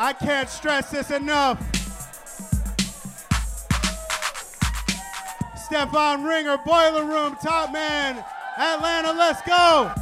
I can't stress this enough. Stefan Ringer, Boiler Room, Top Man, Atlanta, let's go.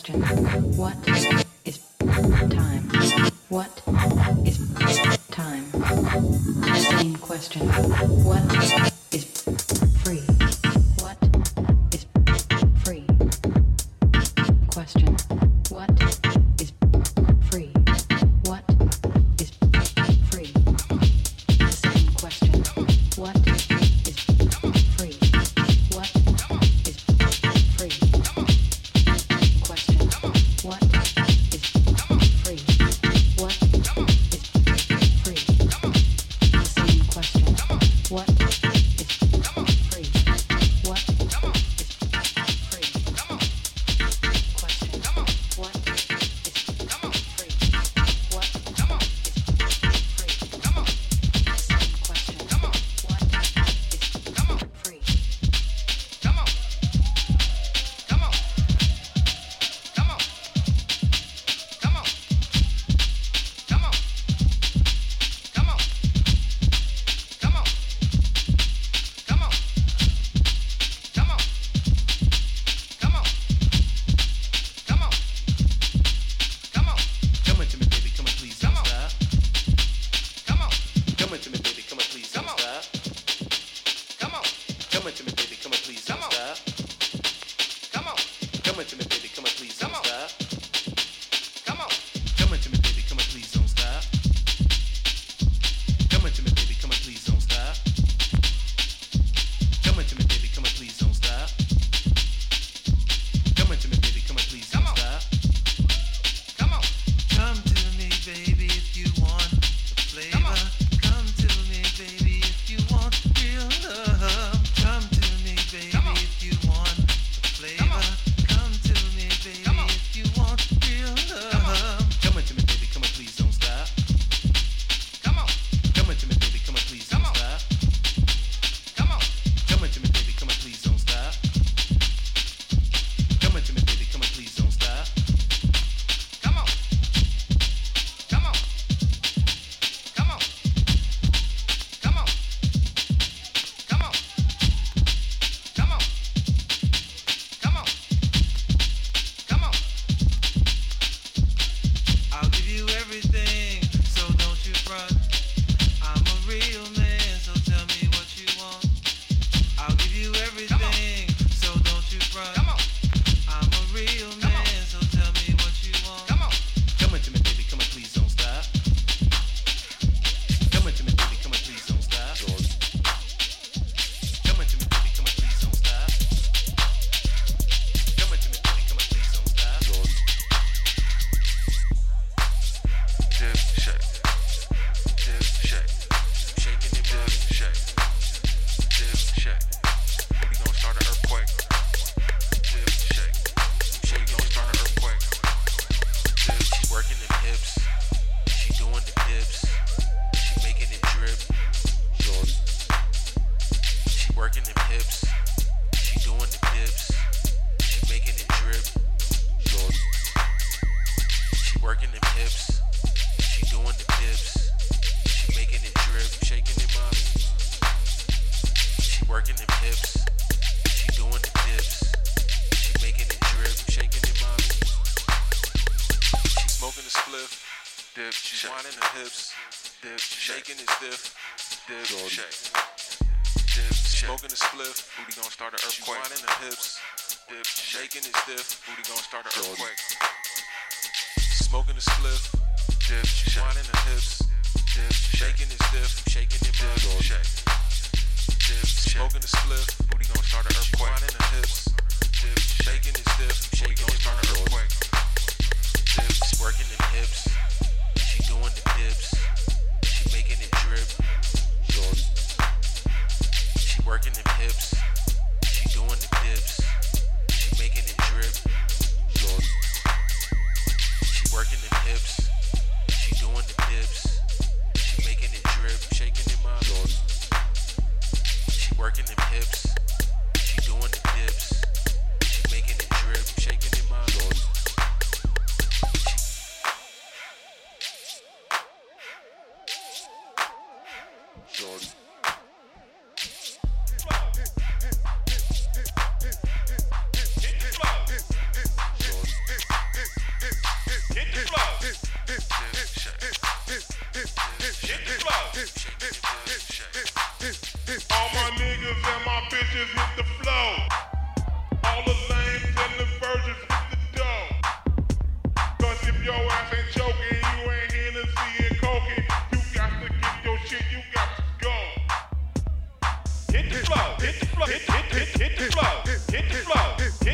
question What is time? What is time? Same question What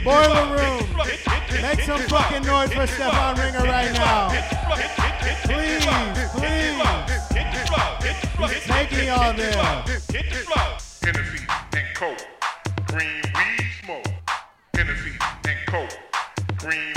Boiler room. Make some fucking noise for Stefan Ringer right now. Please, please. take me y'all there. Tennessee and Coke. Green weed smoke. Tennessee and Coke. Green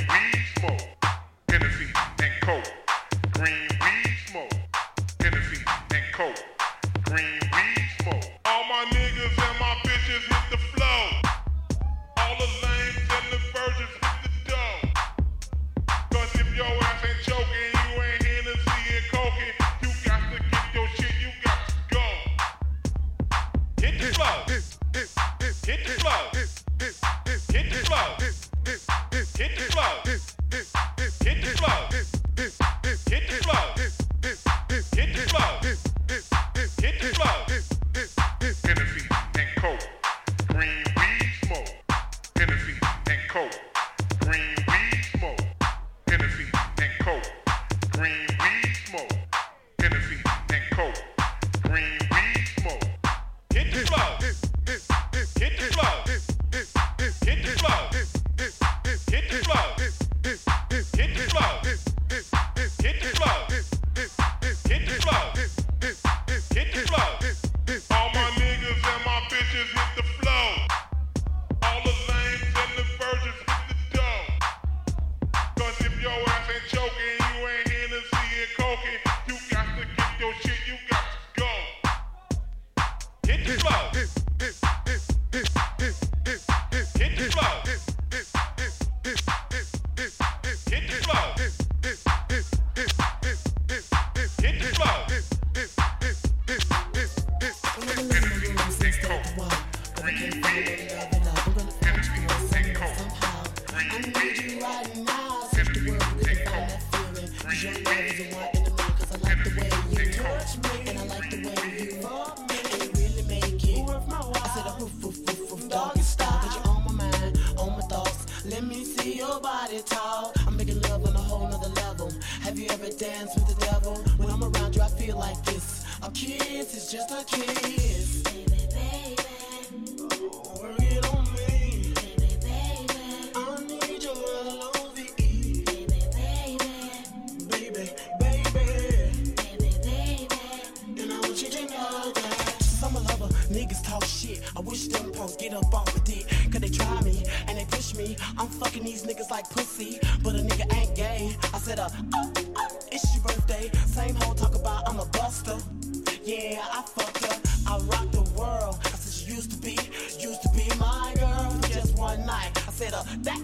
I'm fucking these niggas like pussy, but a nigga ain't gay. I said, uh, uh, uh it's your birthday. Same hoe talk about I'm a buster. Yeah, I fucked up. I rock the world. I said, you used to be, used to be my girl just one night. I said, uh, that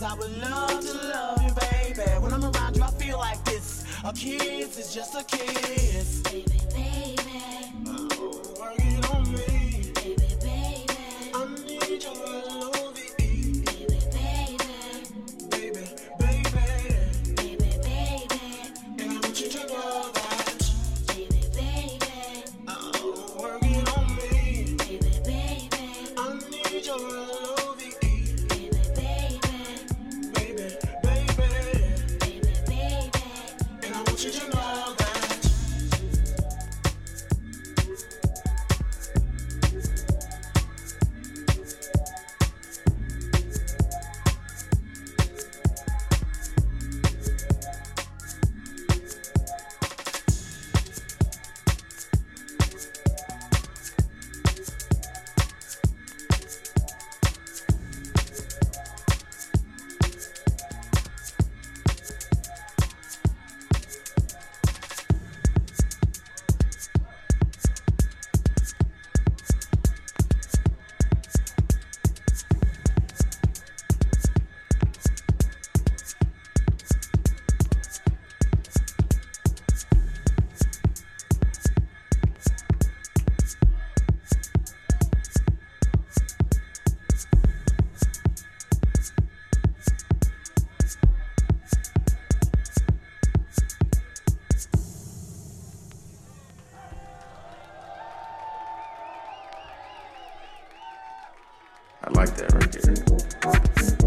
I would love to love you, baby. When I'm around you, I feel like this. A kiss is just a kiss. Thank you.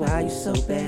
Why you so bad.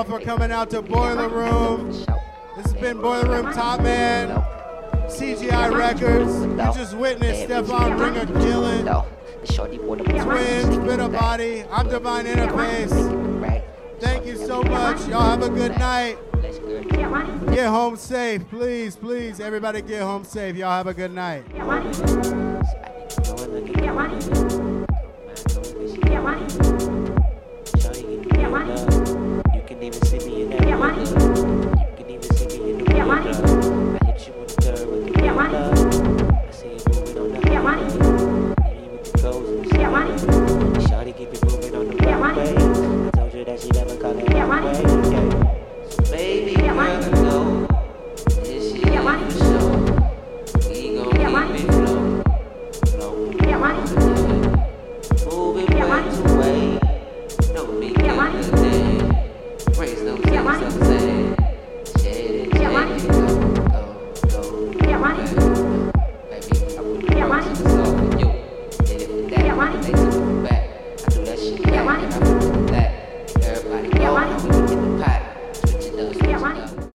Y'all for coming out to Boiler Room. This has been Boiler Room Top Man, CGI Records. You just witnessed Stefan Ringer killing. Twins, Bit of Body. I'm Divine Interface. Thank you so much. Y'all have a good night. Get home safe, please, please. Everybody get home safe. Y'all have a good night.